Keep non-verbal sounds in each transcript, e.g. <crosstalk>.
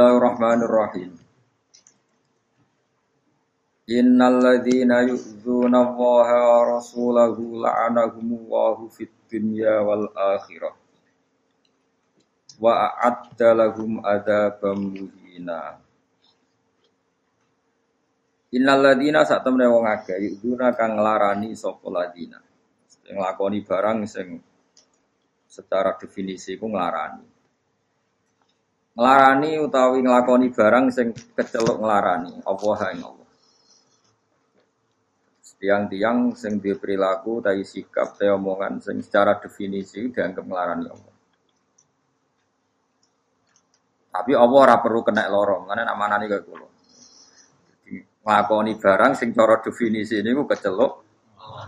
Bismillahirrahmanirrahim. Innal ladzina yu'dzuna Allaha wa rasulahu la'anahumullahu fid dunya wal akhirah. Wa a'adda lahum adzaban muhina. Innal ladzina sak temne wong akeh yu'dzuna kang nglarani sapa ladzina. Sing nglakoni barang sing secara definisi ku nglarani. Nglarani utawi nglakoni barang sing keceluk nglarani Allah ing Allah. Tiang-tiang sing duwe perilaku tai sikap tai omongan sing secara definisi dianggap nglarani Allah. Tapi Allah ora perlu kena loro, ngene nak manani kaya kula. Nglakoni barang sing cara definisi niku keceluk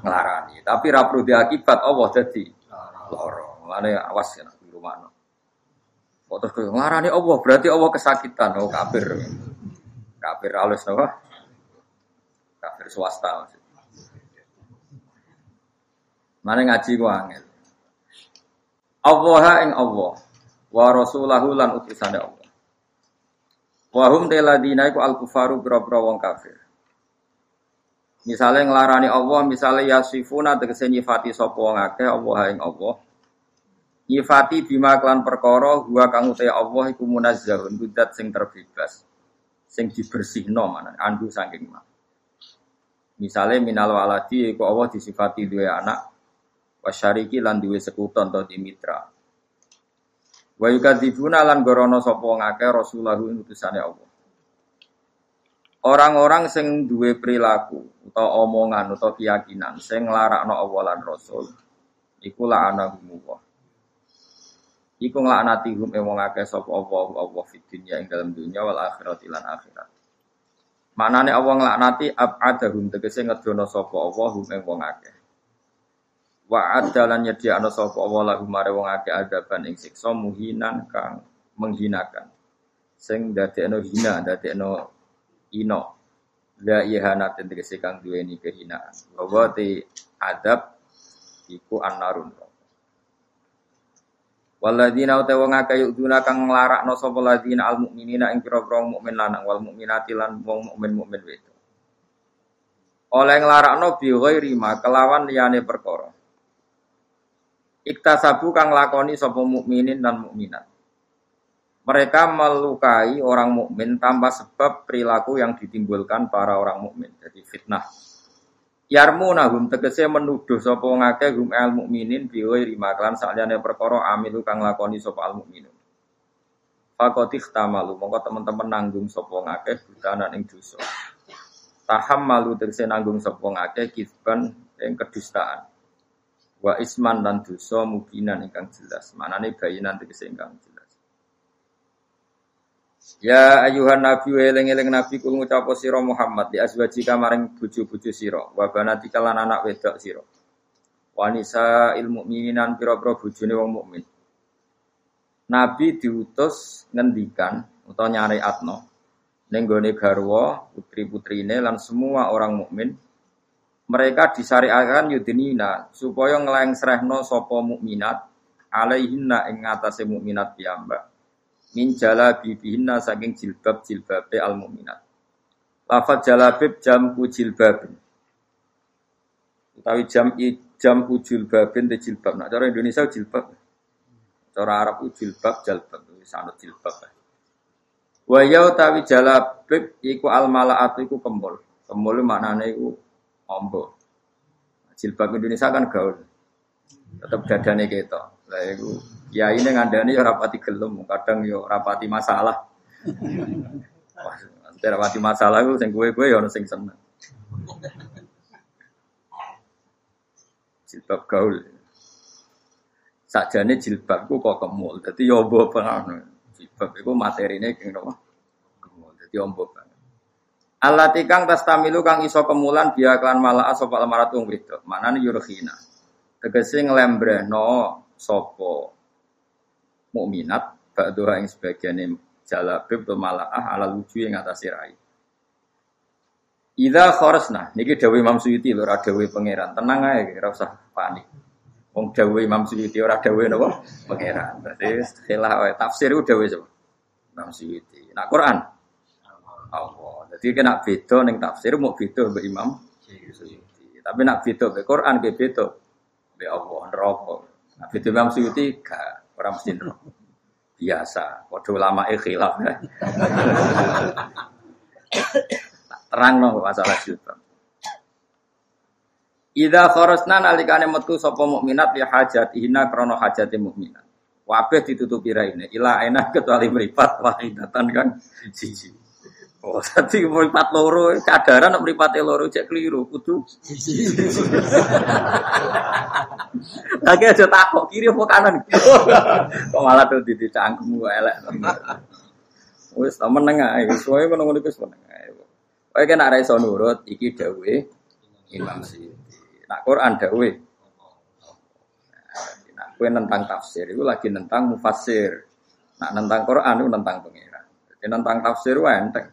nglarani. Tapi ora perlu diakibat Allah dadi loro. Mulane awas ya di rumah. Kok terus nglarani Allah berarti Allah kesakitan, oh kafir. Kafir halus napa? Kafir swasta maksudnya. Mana ngaji ku angel. Allah ing Allah wa rasulahu lan utusane Allah. Wa hum teladina iku al kufaru wong kafir. Misalnya ngelarani Allah, misalnya yasifuna tegese nyifati sapa wong akeh Allah ing Allah. Nyifati bima klan perkara huwa kang uta Allah iku munazzahun budat sing terbebas. Sing dibersihno mana andu saking mah. Misalnya minal waladi iku Allah disifati duwe anak, wasyariki lan duwe sekuton atau dimitra. Wa yukadzibuna lan gorono sapa ngake rasulahu ing utusane Allah. Orang-orang sing duwe perilaku utawa omongan utawa keyakinan sing nglarakno Allah lan Rasul iku la'anahumullah. Iku nglaknati hum ing wong akeh sapa Allah Allah fid dunya ing dalam dunya wal akhirat lan akhirat. Manane Allah nglaknati ab'adahum tegese ngedono sapa Allah hum ing wong akeh. Wa adalan nyediakno sapa Allah lahum mare wong akeh adaban ing siksa muhinan kang menghinakan. Sing dadekno hina, dadekno ino. La ihana tegese kang duweni kehinaan. Te adab iku annarun. Waladina uta wong akeh yuduna kang nglarakno sapa ladina al mukminina ing pira-pira mukmin lanang wal mukminati lan wong mukmin mukmin wedok. Oleh nglarakno bi ghairi ma kelawan liyane perkara. Iktasabu kang lakoni sapa mukminin dan mukminat. Mereka melukai orang mukmin tanpa sebab perilaku yang ditimbulkan para orang mukmin. Jadi fitnah. Yarmunahum tegese menuduh sapa ngake hum al mukminin biwa rimaklan saliyane perkara amilu kang lakoni sapa al mukminun. Fakoti tamalu mongko teman-teman nanggung sapa ngake butanan ing dosa. Taham malu tegese nanggung sapa ngake kisban ing kedustaan. Wa isman dan dosa mubinan ingkang jelas. Manane bayinan tegese ingkang jelas. Ya ayuhan nabi eling-eling nabi kul ngucap sira Muhammad di azwajika maring bojo-bojo sira wa banati kalan anak wedok sira. Wanisa ilmu mukmininan pira-pira bojone wong mukmin. Nabi diutus ngendikan utawa nyari atno ning gone garwa putri-putrine lan semua orang mukmin mereka disyariatkan yudinina supaya nglengsrehno sapa mukminat alaihinna ing ngatasé mukminat piyambak min jalabibihinna saking jilbab jilbabe al mukminat. Lafat jalabib jamku jilbabin. Utawi jam jamku jilbabin te jilbab. Nah, cara Indonesia jilbab. Cara Arab jilbab jalbab. Sanut jilbab. Wa ya utawi jalabib iku al malaatu iku kembul. Kembul maknane iku ombo. Jilbab Indonesia kan gaul. Tetap dadane ketok. Lah iku ya ini ngandani ya rapati gelem, kadang yo ya rapati masalah. <laughs> Wah, rapati masalah itu sing kue-kue ya ono sing seneng. Jilbab gaul. Sakjane jilbabku kok kemul. Dadi yo ya mbok pengen. Jilbab iku materine keng napa? Kemul. Dadi ombo banget. Allah tikang tas tamilu kang iso kemulan biya klan malah sapa almaratu wong wedok. Manane yurkhina. Tegese nglembrehno sapa mukminat ba'doha ing sebagian jalabib atau malaah ala lucu yang atas rai. Ida khoresna, niki dawe Imam Suyuti lho, ora pangeran. Tenang ae, ora usah panik. Wong dawe Imam Suyuti ora dawe napa? Pangeran. Berarti wae tafsir ku dawe sapa? Imam Suyuti. Nak Quran Allah. Jadi kena beda ning tafsir mau beda mbek Imam Suyuti. Tapi nak beda mbek Quran ge beda mbek Allah neraka. Nak beda Imam Suyuti gak ora mesti. Biasa, padha ulama khilaf ya. Terang no masalah jilbab. Ida kharasna nalikane metu sapa mukminat li hajatihina krana hajate mukminat. Wabeh ditutupi raine ila enak kecuali mripat wahidatan kan siji. Oh, <laughs> tadi mripat loro, cadaran nek mripate loro cek keliru, kudu <laughs> Lagi aja takok kiri apa kanan. <laughs> Kok malah tuh di cangkemmu elek. Wis meneng ae, wis wae ngono-ngono wis meneng ae. Kowe kena ra iso nurut iki dawuhe Imam Syukri. Nak Quran dawe. Nak kue nentang tafsir itu lagi nentang mufasir. Nak nentang Quran itu nentang pengira. Jadi nentang tafsir itu enteng.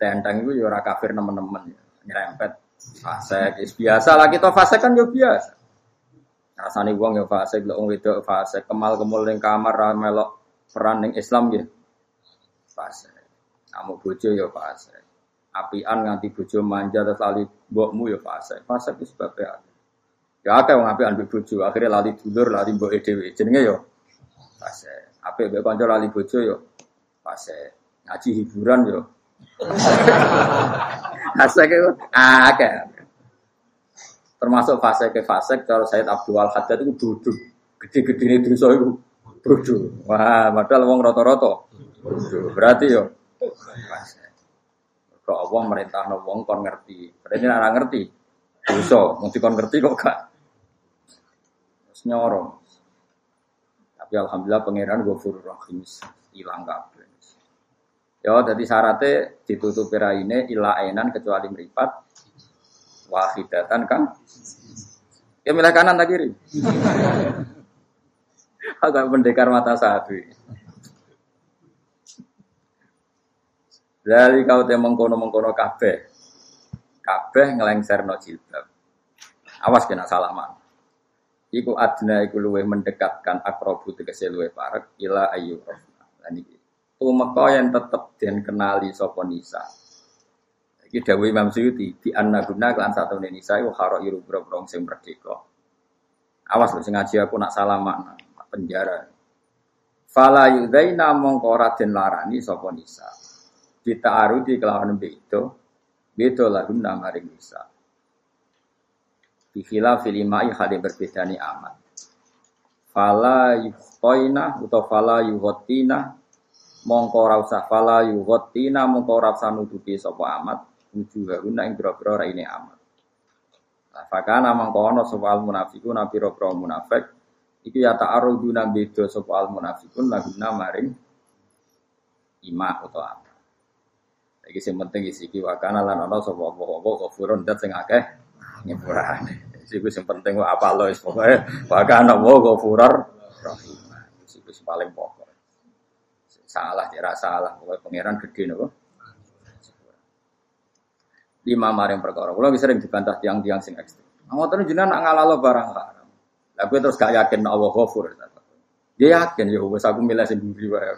Stenteng itu ya kafir teman-teman nyerempet fase biasa lah kita fase kan ya biasa. Rasane wong ya fase lek wong wedok fase kemal kemul ning kamar ra melok peran ning Islam ya. Fase. Kamu bojo ya fase apian nganti bojo manja terus lali mbokmu ya fase. Fase itu sebabnya Ya akeh wong apian mbek bojo, akhirnya lali dulur, lali mbok dhewe. Jenenge ya fase. Apik mbek kanca lali bojo ya fase. Ngaji hiburan yo. Fase ke akeh. Termasuk fase ke fase kalau Said Abdul Haddad itu duduk. Gede-gede ini dosa itu bodoh. Wah, padahal wong bodoh. Berarti yo. Kok Allah merintah wong kon ngerti. Berarti ora ngerti. Dosa, mesti kon ngerti kok gak. Terus. Tapi alhamdulillah pangeran Ghafur Rahim hilang kabeh. Ya, jadi syaratnya ditutupi raine ila ainan kecuali meripat wahidatan kan. Ya milih kanan tak kiri. <laughs> Agak pendekar mata satu. Dari kau teh mengkono mengkono kabeh, kabeh no jilbab. Awas kena salaman. Iku adna iku luwe mendekatkan akrobu tegese luwe parek ila ayu rohna. Lan tumeka yang tetep den kenali sapa nisa. Iki dawuh Imam Suyuti di anna guna kelan satu nisa iku haro iru bro sing merdeka. Awas lho sing ngaji aku nak salaman penjara. Fala yudaina mongko ora den larani sapa nisa kita arudi kelawan beto beto lagu maring bisa Bihila filimai hal berbeda ni amat Fala yuhoina atau fala yuhotina Mongko rausa fala yuhotina Mongko rausa nutupi sopo amat Wujuh guna ing biro-biro ini amat Fakana mongko ono sopo al munafikun Nabi biro munafik Iku ya ta'aruduna bedo sopo al munafikun Laguna maring Ima amat Iki sing penting isi iki wakana lan ana sapa apa-apa dat sing akeh nyepurane. Sing penting apa lo wis pokoke wakana wa rahim. Paling pokok. Salah tidak salah, pokoke pangeran gede napa. Lima maring perkara. Bisa sering dibantah tiang-tiang sing ekstrem. Ngoten jenengan nak ngalalo barang haram. Lah terus gak yakin Allah ghafur. Dia yakin ya wis aku milih sendiri wae.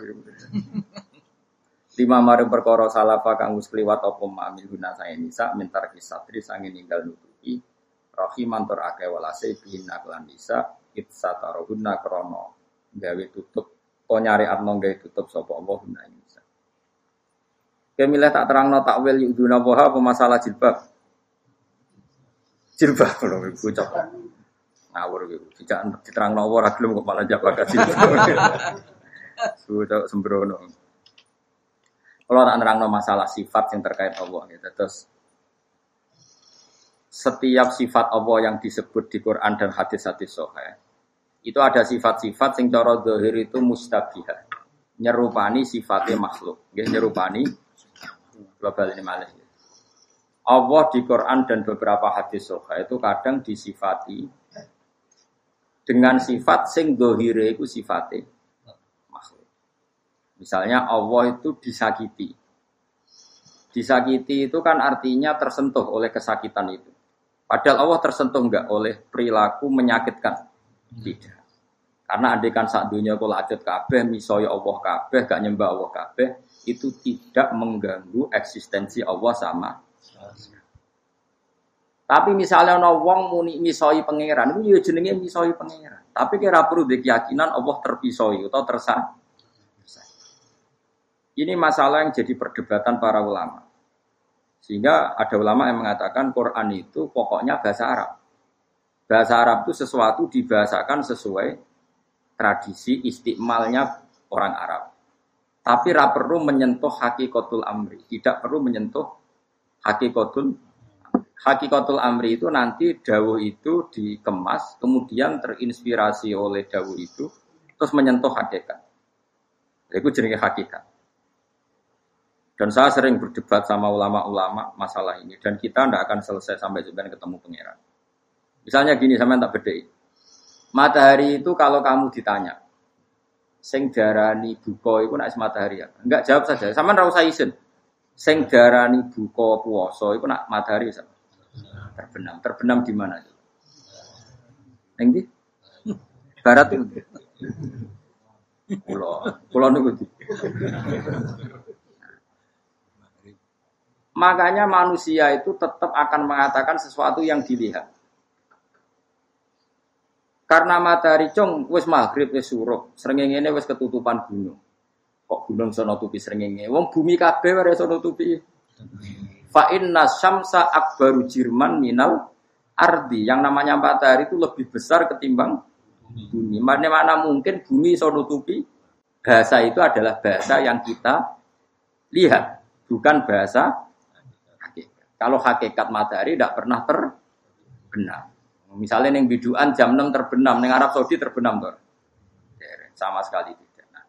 Lima maring perkara salafa kang wis kliwat apa mamil guna saya nisa mintar kisatri sange ninggal nutupi rahiman tur akeh walase bina kelan nisa itsatarohunna krono gawe tutup to nyari atno gawe tutup sapa Allah guna nisa Kemilah tak terangno takwil yuduna boha apa masalah jilbab jilbab lho cok ngawur gitu tidak diterangno ora gelem kok malah jawab kasih Sudah sembrono. Kalau tak nerang masalah sifat yang terkait Allah gitu. Terus setiap sifat Allah yang disebut di Quran dan hadis-hadis Sahih itu ada sifat-sifat sing cara zahir itu mustabihah. Nyerupani sifatnya makhluk. Ya, nyerupani global ini malah. Allah di Quran dan beberapa hadis Sahih itu kadang disifati dengan sifat sing dohire itu sifatnya Misalnya Allah itu disakiti. Disakiti itu kan artinya tersentuh oleh kesakitan itu. Padahal Allah tersentuh enggak oleh perilaku menyakitkan. Tidak. Karena andekan saat dunia kula ajat kabeh, Allah kabeh, gak nyembah Allah kabeh, itu tidak mengganggu eksistensi Allah sama. Tapi misalnya ono wong muni misoi pangeran, itu ya jenenge misoi pangeran. Tapi kira perlu keyakinan Allah terpisoi atau tersah. Ini masalah yang jadi perdebatan para ulama. Sehingga ada ulama yang mengatakan Quran itu pokoknya bahasa Arab. Bahasa Arab itu sesuatu dibahasakan sesuai tradisi istimalnya orang Arab. Tapi ra perlu menyentuh hakikatul amri, tidak perlu menyentuh hakikatul hakikatul amri itu nanti dawuh itu dikemas, kemudian terinspirasi oleh dawuh itu, terus menyentuh hakikat. Itu jenis hakikat. Dan saya sering berdebat sama ulama-ulama masalah ini dan kita tidak akan selesai sampai juga ketemu pangeran. Misalnya gini, sama tak beda. Matahari itu kalau kamu ditanya, sing darani buko itu nak matahari ya. Enggak jawab saja. Sama ora usah isin. Sing darani buko puasa itu nak matahari sama. Terbenam. Terbenam di mana? Ning Barat itu. Pulau, pulau niku Makanya manusia itu tetap akan mengatakan sesuatu yang dilihat. Karena matahari cong wis maghrib wis suruh, srengenge wis ketutupan gunung. Kok gunung sono tupi srengenge? Wong bumi kabeh ora sono tupi. Fa inna syamsa akbaru jirman minal ardi. Yang namanya matahari itu lebih besar ketimbang bumi. Mana mana mungkin bumi sono tupi? Bahasa itu adalah bahasa yang kita lihat, bukan bahasa kalau hakikat matahari tidak pernah terbenam. Misalnya neng biduan jam 6 terbenam, neng Arab Saudi terbenam tuh. Sama sekali tidak. Nah.